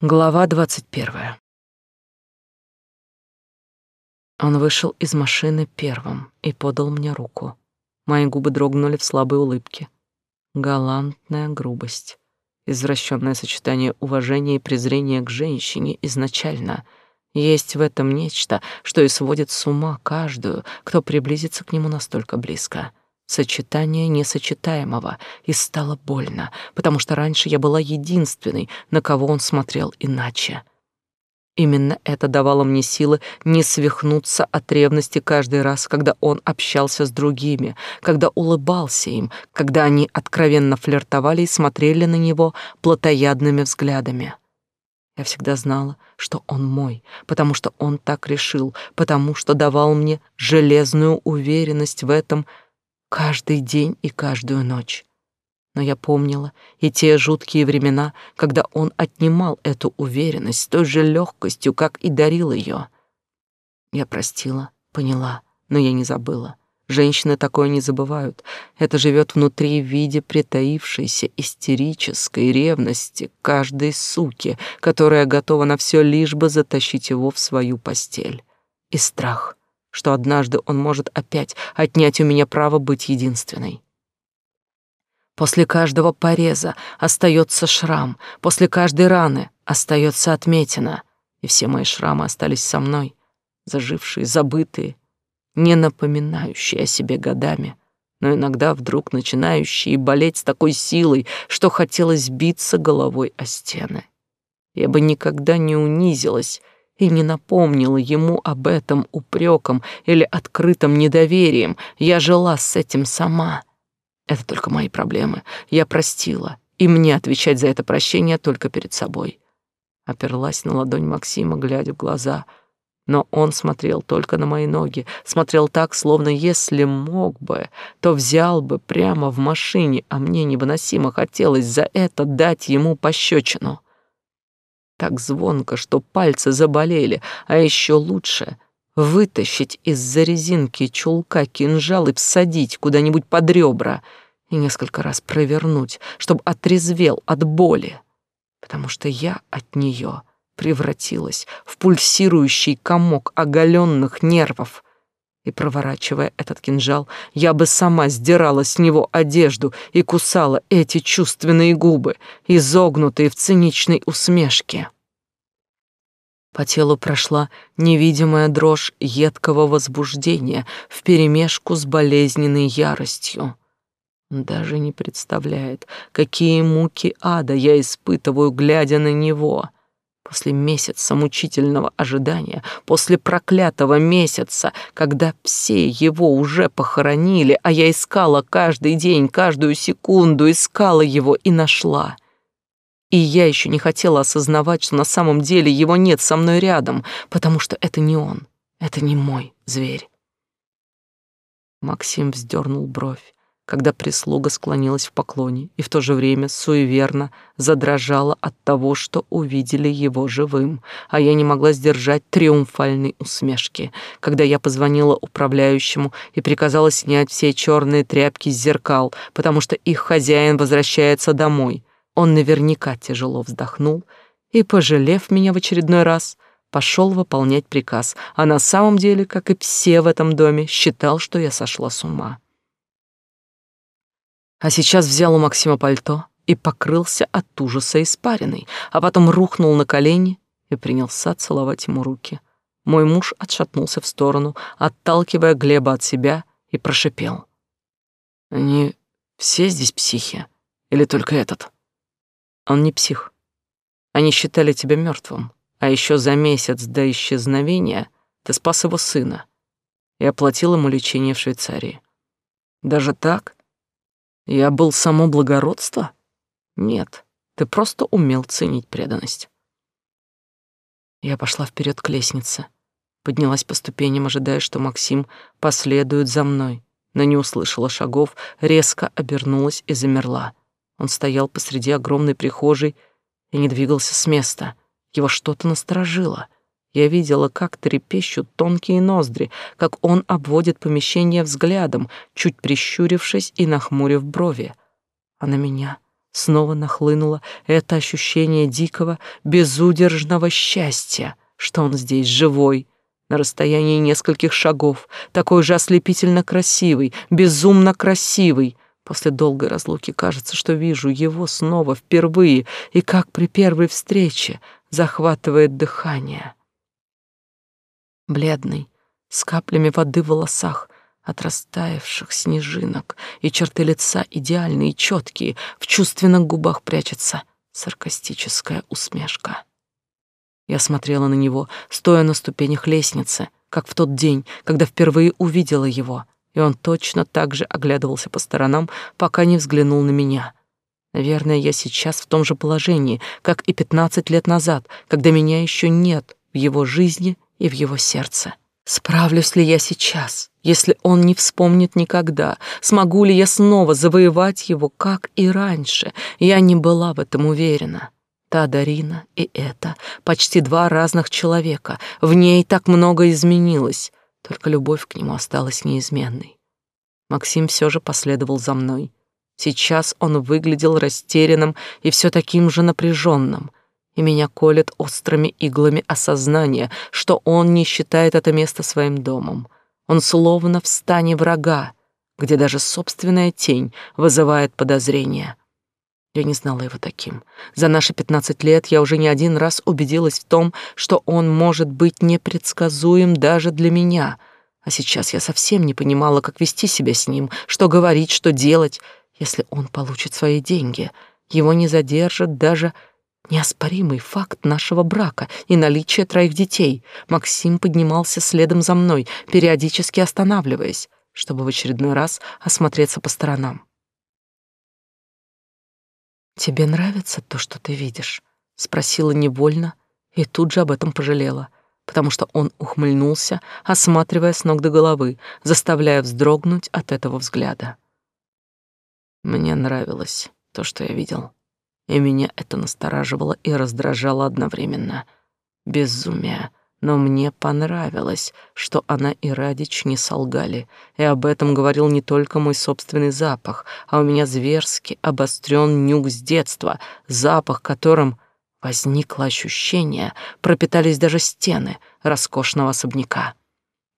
Глава двадцать первая. Он вышел из машины первым и подал мне руку. Мои губы дрогнули в слабой улыбке. Галантная грубость, извращенное сочетание уважения и презрения к женщине изначально. Есть в этом нечто, что и сводит с ума каждую, кто приблизится к нему настолько близко сочетание несочетаемого, и стало больно, потому что раньше я была единственной, на кого он смотрел иначе. Именно это давало мне силы не свихнуться от ревности каждый раз, когда он общался с другими, когда улыбался им, когда они откровенно флиртовали и смотрели на него плотоядными взглядами. Я всегда знала, что он мой, потому что он так решил, потому что давал мне железную уверенность в этом, каждый день и каждую ночь. Но я помнила и те жуткие времена, когда он отнимал эту уверенность с той же легкостью, как и дарил ее. Я простила, поняла, но я не забыла. Женщины такое не забывают. Это живет внутри в виде притаившейся истерической ревности каждой суки, которая готова на все лишь бы затащить его в свою постель. И страх, что однажды он может опять отнять у меня право быть единственной. После каждого пореза остается шрам, после каждой раны остается отметина, и все мои шрамы остались со мной, зажившие, забытые, не напоминающие о себе годами, но иногда вдруг начинающие болеть с такой силой, что хотелось биться головой о стены. Я бы никогда не унизилась и не напомнила ему об этом упреком или открытым недоверием. Я жила с этим сама. Это только мои проблемы. Я простила, и мне отвечать за это прощение только перед собой. Оперлась на ладонь Максима, глядя в глаза. Но он смотрел только на мои ноги, смотрел так, словно если мог бы, то взял бы прямо в машине, а мне невыносимо хотелось за это дать ему пощечину так звонко, что пальцы заболели, а еще лучше вытащить из-за резинки чулка кинжал и всадить куда-нибудь под ребра и несколько раз провернуть, чтобы отрезвел от боли, потому что я от нее превратилась в пульсирующий комок оголенных нервов, и, проворачивая этот кинжал, я бы сама сдирала с него одежду и кусала эти чувственные губы, изогнутые в циничной усмешке. По телу прошла невидимая дрожь едкого возбуждения вперемешку с болезненной яростью. Даже не представляет, какие муки ада я испытываю, глядя на него. После месяца мучительного ожидания, после проклятого месяца, когда все его уже похоронили, а я искала каждый день, каждую секунду, искала его и нашла. И я еще не хотела осознавать, что на самом деле его нет со мной рядом, потому что это не он, это не мой зверь. Максим вздернул бровь когда прислуга склонилась в поклоне и в то же время суеверно задрожала от того, что увидели его живым, а я не могла сдержать триумфальной усмешки, когда я позвонила управляющему и приказала снять все черные тряпки с зеркал, потому что их хозяин возвращается домой. Он наверняка тяжело вздохнул и, пожалев меня в очередной раз, пошел выполнять приказ, а на самом деле, как и все в этом доме, считал, что я сошла с ума а сейчас взял у Максима пальто и покрылся от ужаса испариной, а потом рухнул на колени и принялся целовать ему руки. Мой муж отшатнулся в сторону, отталкивая Глеба от себя, и прошипел. «Они все здесь психи? Или только этот?» «Он не псих. Они считали тебя мертвым, а еще за месяц до исчезновения ты спас его сына и оплатил ему лечение в Швейцарии. Даже так я был само благородство? Нет, ты просто умел ценить преданность. Я пошла вперед к лестнице, поднялась по ступеням, ожидая, что Максим последует за мной, но не услышала шагов, резко обернулась и замерла. Он стоял посреди огромной прихожей и не двигался с места. Его что-то насторожило — я видела, как трепещут тонкие ноздри, как он обводит помещение взглядом, чуть прищурившись и нахмурив брови. А на меня снова нахлынуло это ощущение дикого, безудержного счастья, что он здесь живой, на расстоянии нескольких шагов, такой же ослепительно красивый, безумно красивый. После долгой разлуки кажется, что вижу его снова впервые, и как при первой встрече захватывает дыхание. Бледный, с каплями воды в волосах, от растаявших снежинок, и черты лица идеальные четкие, в чувственных губах прячется саркастическая усмешка. Я смотрела на него, стоя на ступенях лестницы, как в тот день, когда впервые увидела его, и он точно так же оглядывался по сторонам, пока не взглянул на меня. Наверное, я сейчас в том же положении, как и пятнадцать лет назад, когда меня еще нет в его жизни и в его сердце. Справлюсь ли я сейчас, если он не вспомнит никогда? Смогу ли я снова завоевать его, как и раньше? Я не была в этом уверена. Та Дарина и эта почти два разных человека. В ней так много изменилось, только любовь к нему осталась неизменной. Максим все же последовал за мной. Сейчас он выглядел растерянным и все таким же напряженным, и меня колет острыми иглами осознание, что он не считает это место своим домом. Он словно в стане врага, где даже собственная тень вызывает подозрения. Я не знала его таким. За наши пятнадцать лет я уже не один раз убедилась в том, что он может быть непредсказуем даже для меня. А сейчас я совсем не понимала, как вести себя с ним, что говорить, что делать, если он получит свои деньги. Его не задержит даже неоспоримый факт нашего брака и наличие троих детей. Максим поднимался следом за мной, периодически останавливаясь, чтобы в очередной раз осмотреться по сторонам. «Тебе нравится то, что ты видишь?» — спросила невольно и тут же об этом пожалела, потому что он ухмыльнулся, осматривая с ног до головы, заставляя вздрогнуть от этого взгляда. Мне нравилось то, что я видел, и меня это настораживало и раздражало одновременно. Безумие, но мне понравилось, что она и Радич не солгали, и об этом говорил не только мой собственный запах, а у меня зверски обострен нюх с детства, запах которым возникло ощущение, пропитались даже стены роскошного особняка,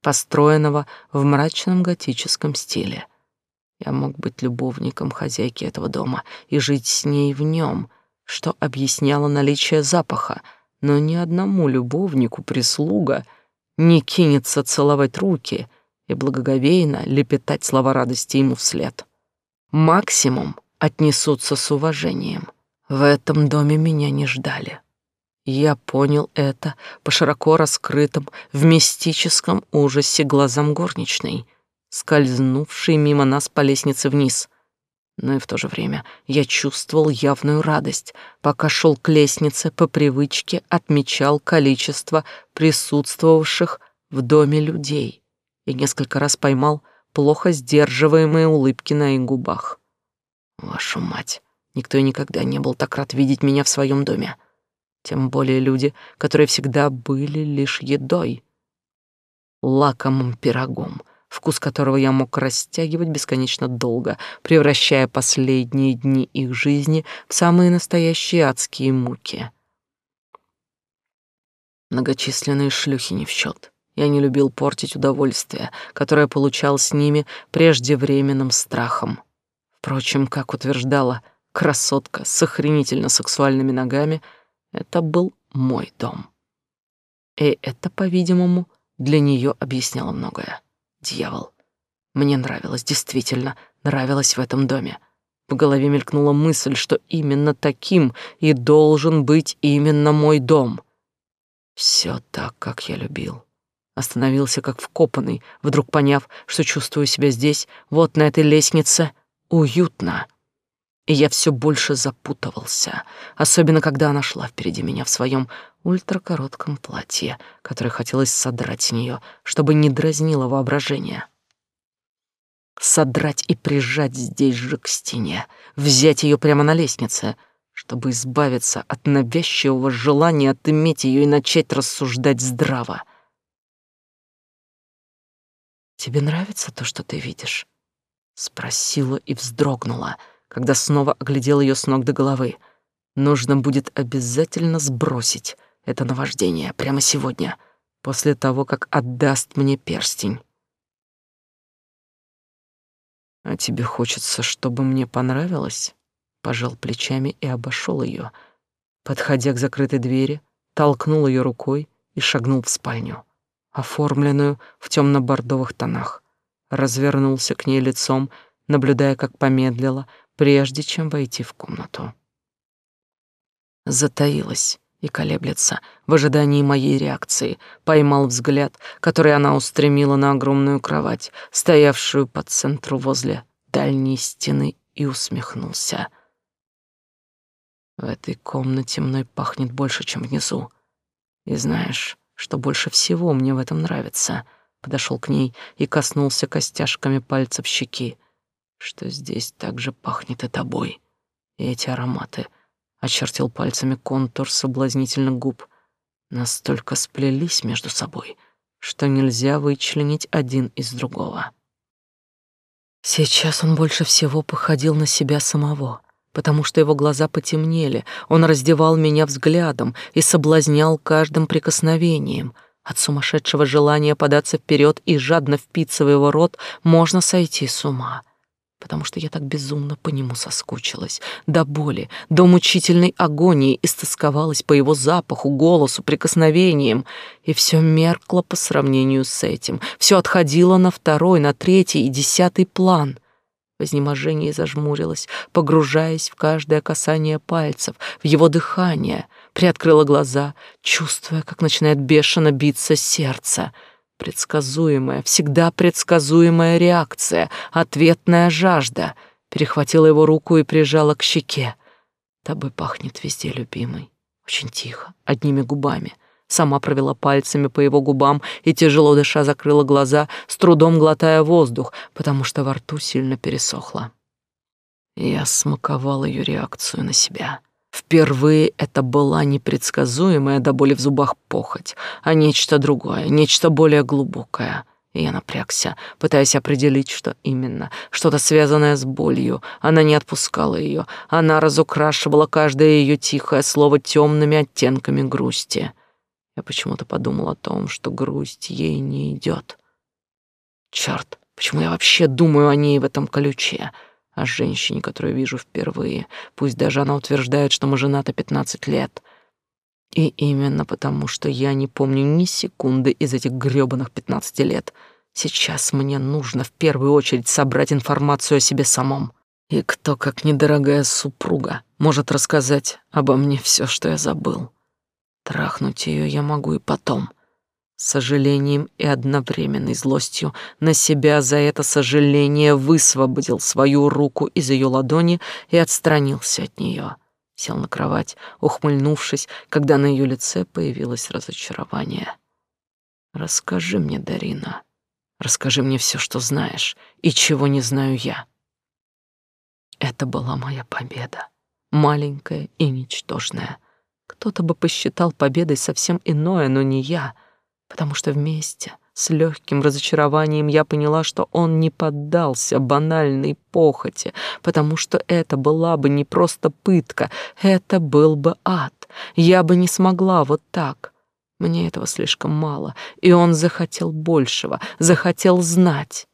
построенного в мрачном готическом стиле. Я мог быть любовником хозяйки этого дома и жить с ней в нем, что объясняло наличие запаха — но ни одному любовнику прислуга не кинется целовать руки и благоговейно лепетать слова радости ему вслед. Максимум отнесутся с уважением. В этом доме меня не ждали. Я понял это по широко раскрытым в мистическом ужасе глазам горничной, скользнувшей мимо нас по лестнице вниз — но и в то же время я чувствовал явную радость, пока шел к лестнице, по привычке отмечал количество присутствовавших в доме людей и несколько раз поймал плохо сдерживаемые улыбки на их губах. Вашу мать, никто и никогда не был так рад видеть меня в своем доме. Тем более люди, которые всегда были лишь едой, лакомым пирогом, вкус которого я мог растягивать бесконечно долго, превращая последние дни их жизни в самые настоящие адские муки. Многочисленные шлюхи не в счет. Я не любил портить удовольствие, которое получал с ними преждевременным страхом. Впрочем, как утверждала красотка с охренительно сексуальными ногами, это был мой дом. И это, по-видимому, для нее объясняло многое. Дьявол. Мне нравилось, действительно, нравилось в этом доме. В голове мелькнула мысль, что именно таким и должен быть именно мой дом. Все так, как я любил. Остановился как вкопанный, вдруг поняв, что чувствую себя здесь, вот на этой лестнице, уютно. И я все больше запутывался, особенно когда она шла впереди меня в своем ультракоротком платье, которое хотелось содрать с нее, чтобы не дразнило воображение. Содрать и прижать здесь же к стене, взять ее прямо на лестнице, чтобы избавиться от навязчивого желания отыметь ее и начать рассуждать здраво. «Тебе нравится то, что ты видишь?» Спросила и вздрогнула, когда снова оглядел ее с ног до головы. Нужно будет обязательно сбросить это наваждение прямо сегодня, после того, как отдаст мне перстень. А тебе хочется, чтобы мне понравилось? Пожал плечами и обошел ее, подходя к закрытой двери, толкнул ее рукой и шагнул в спальню, оформленную в темно-бордовых тонах. Развернулся к ней лицом, наблюдая, как помедлила, прежде чем войти в комнату. Затаилась и колеблется в ожидании моей реакции, поймал взгляд, который она устремила на огромную кровать, стоявшую по центру возле дальней стены, и усмехнулся. В этой комнате мной пахнет больше, чем внизу. И знаешь, что больше всего мне в этом нравится? Подошел к ней и коснулся костяшками пальцев щеки, что здесь также пахнет и тобой. И эти ароматы — очертил пальцами контур соблазнительных губ, настолько сплелись между собой, что нельзя вычленить один из другого. Сейчас он больше всего походил на себя самого, потому что его глаза потемнели, он раздевал меня взглядом и соблазнял каждым прикосновением. От сумасшедшего желания податься вперед и жадно впиться в его рот можно сойти с ума потому что я так безумно по нему соскучилась, до боли, до мучительной агонии истосковалась по его запаху, голосу, прикосновениям, и все меркло по сравнению с этим, все отходило на второй, на третий и десятый план. В изнеможении зажмурилась, погружаясь в каждое касание пальцев, в его дыхание, приоткрыла глаза, чувствуя, как начинает бешено биться сердце — Предсказуемая, всегда предсказуемая реакция, ответная жажда. Перехватила его руку и прижала к щеке. Тобой пахнет везде, любимый. Очень тихо, одними губами. Сама провела пальцами по его губам и, тяжело дыша, закрыла глаза, с трудом глотая воздух, потому что во рту сильно пересохло. Я смаковал ее реакцию на себя. Впервые это была непредсказуемая до боли в зубах похоть, а нечто другое, нечто более глубокое. И я напрягся, пытаясь определить, что именно. Что-то связанное с болью. Она не отпускала ее. Она разукрашивала каждое ее тихое слово темными оттенками грусти. Я почему-то подумал о том, что грусть ей не идет. Черт, почему я вообще думаю о ней в этом ключе? — о женщине, которую вижу впервые, пусть даже она утверждает, что мы женаты 15 лет. И именно потому, что я не помню ни секунды из этих грёбаных 15 лет, сейчас мне нужно в первую очередь собрать информацию о себе самом. И кто, как недорогая супруга, может рассказать обо мне все, что я забыл. Трахнуть ее я могу и потом — сожалением и одновременной злостью на себя за это сожаление высвободил свою руку из ее ладони и отстранился от нее. Сел на кровать, ухмыльнувшись, когда на ее лице появилось разочарование. «Расскажи мне, Дарина, расскажи мне все, что знаешь, и чего не знаю я». Это была моя победа, маленькая и ничтожная. Кто-то бы посчитал победой совсем иное, но не я — потому что вместе с легким разочарованием я поняла, что он не поддался банальной похоти, потому что это была бы не просто пытка, это был бы ад. Я бы не смогла вот так. Мне этого слишком мало, и он захотел большего, захотел знать.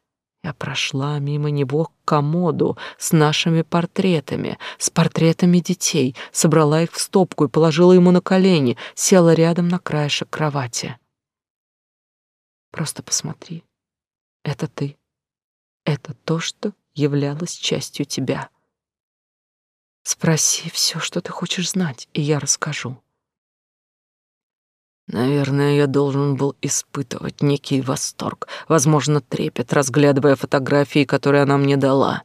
Я прошла мимо него к комоду с нашими портретами, с портретами детей, собрала их в стопку и положила ему на колени, села рядом на краешек кровати. Просто посмотри. Это ты. Это то, что являлось частью тебя. Спроси все, что ты хочешь знать, и я расскажу. Наверное, я должен был испытывать некий восторг, возможно, трепет, разглядывая фотографии, которые она мне дала.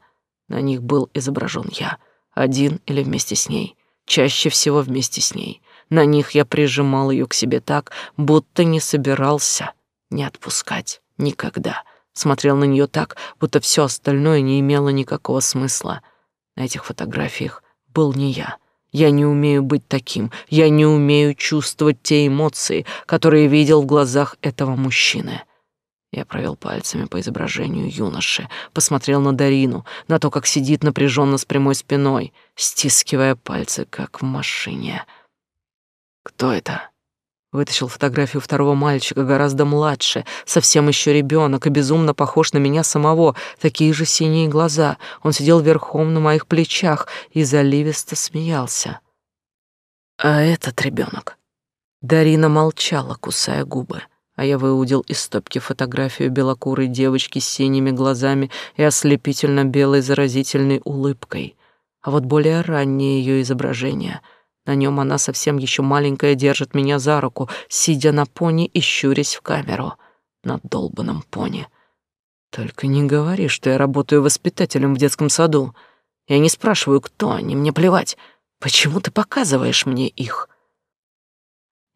На них был изображен я, один или вместе с ней, чаще всего вместе с ней. На них я прижимал ее к себе так, будто не собирался не отпускать никогда. Смотрел на нее так, будто все остальное не имело никакого смысла. На этих фотографиях был не я. Я не умею быть таким. Я не умею чувствовать те эмоции, которые видел в глазах этого мужчины. Я провел пальцами по изображению юноши, посмотрел на Дарину, на то, как сидит напряженно с прямой спиной, стискивая пальцы, как в машине. Кто это? Вытащил фотографию второго мальчика, гораздо младше, совсем еще ребенок и безумно похож на меня самого, такие же синие глаза. Он сидел верхом на моих плечах и заливисто смеялся. А этот ребенок. Дарина молчала, кусая губы а я выудил из стопки фотографию белокурой девочки с синими глазами и ослепительно белой заразительной улыбкой. А вот более раннее ее изображение. На нем она совсем еще маленькая держит меня за руку, сидя на пони и щурясь в камеру. На долбанном пони. Только не говори, что я работаю воспитателем в детском саду. Я не спрашиваю, кто они, мне плевать. Почему ты показываешь мне их?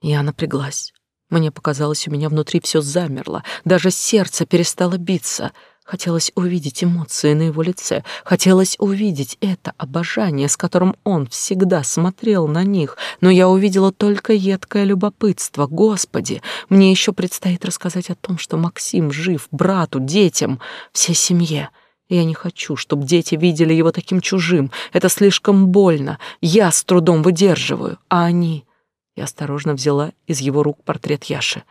Я напряглась. Мне показалось, у меня внутри все замерло, даже сердце перестало биться. Хотелось увидеть эмоции на его лице, хотелось увидеть это обожание, с которым он всегда смотрел на них, но я увидела только едкое любопытство. Господи, мне еще предстоит рассказать о том, что Максим жив, брату, детям, всей семье. Я не хочу, чтобы дети видели его таким чужим. Это слишком больно. Я с трудом выдерживаю, а они... Я осторожно взяла из его рук портрет Яши.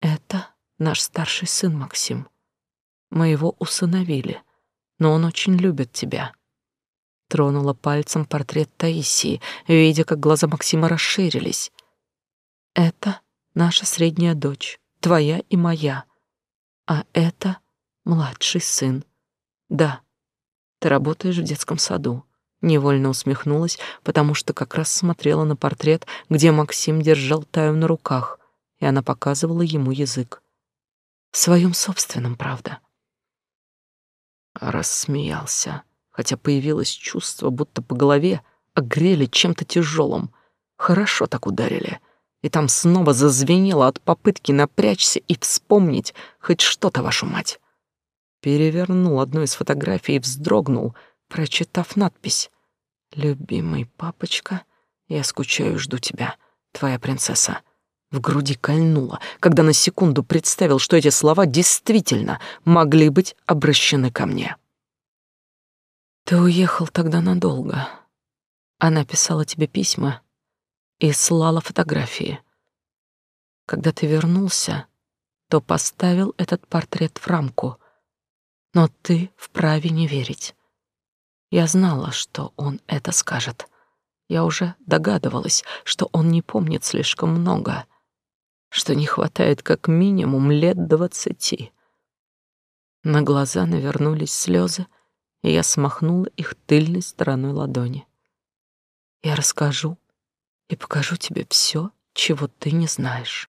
«Это наш старший сын Максим. Мы его усыновили, но он очень любит тебя». Тронула пальцем портрет Таисии, видя, как глаза Максима расширились. «Это наша средняя дочь, твоя и моя. А это младший сын. Да, ты работаешь в детском саду. Невольно усмехнулась, потому что как раз смотрела на портрет, где Максим держал Таю на руках, и она показывала ему язык. В своем собственном, правда. Рассмеялся, хотя появилось чувство, будто по голове огрели чем-то тяжелым. Хорошо так ударили. И там снова зазвенело от попытки напрячься и вспомнить хоть что-то, вашу мать. Перевернул одну из фотографий и вздрогнул — прочитав надпись «Любимый папочка, я скучаю жду тебя, твоя принцесса». В груди кольнуло, когда на секунду представил, что эти слова действительно могли быть обращены ко мне. «Ты уехал тогда надолго. Она писала тебе письма и слала фотографии. Когда ты вернулся, то поставил этот портрет в рамку, но ты вправе не верить. Я знала, что он это скажет. Я уже догадывалась, что он не помнит слишком много, что не хватает как минимум лет двадцати. На глаза навернулись слезы, и я смахнула их тыльной стороной ладони. Я расскажу и покажу тебе все, чего ты не знаешь.